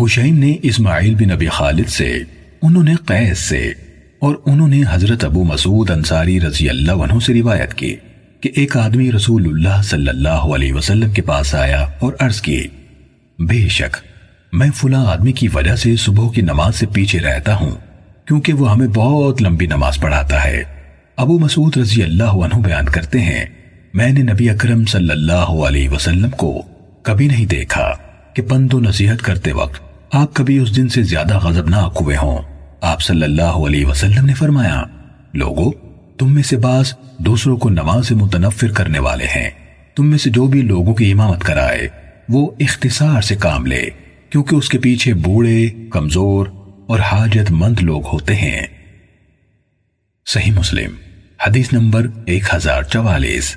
حشیم نے اسماعیل بن ابی خالد سے، انہوں نے قیس سے، اور انہوں نے حضرت ابو مسعود انصاری رضی اللہ عنہ سے روایت کی کہ ایک آدمی رسول اللہ صلی اللہ علیہ وسلم کے پاس آیا اور عرض کی بے شک، میں فلاں آدمی کی وجہ سے صبح کی نماز سے پیچھے رہتا ہوں، کیونکہ وہ ہمیں بہت لمبی نماز پڑھاتا ہے۔ ابو مسعود رضی اللہ عنہ بیان کرتے ہیں، میں نے نبی اکرم صلی اللہ علیہ وسلم کو کبھی نہیں دیکھا کہ پند و نصیحت کرتے وقت آپ کبھی اس دن سے زیادہ غضبناک ہوئے ہوں۔ آپ صلی اللہ علیہ وسلم نے فرمایا، لوگو، تم میں سے بعض دوسروں کو نماز سے متنفر کرنے والے ہیں۔ تم میں سے جو بھی لوگوں کی امامت کرائے، وہ اختصار سے کام لے، کیونکہ اس کے پیچھے بوڑھے، کمزور اور حاجت مند لوگ ہوتے ہیں۔ صحیح مسلم، حدیث نمبر ایک ہزار چوالیس۔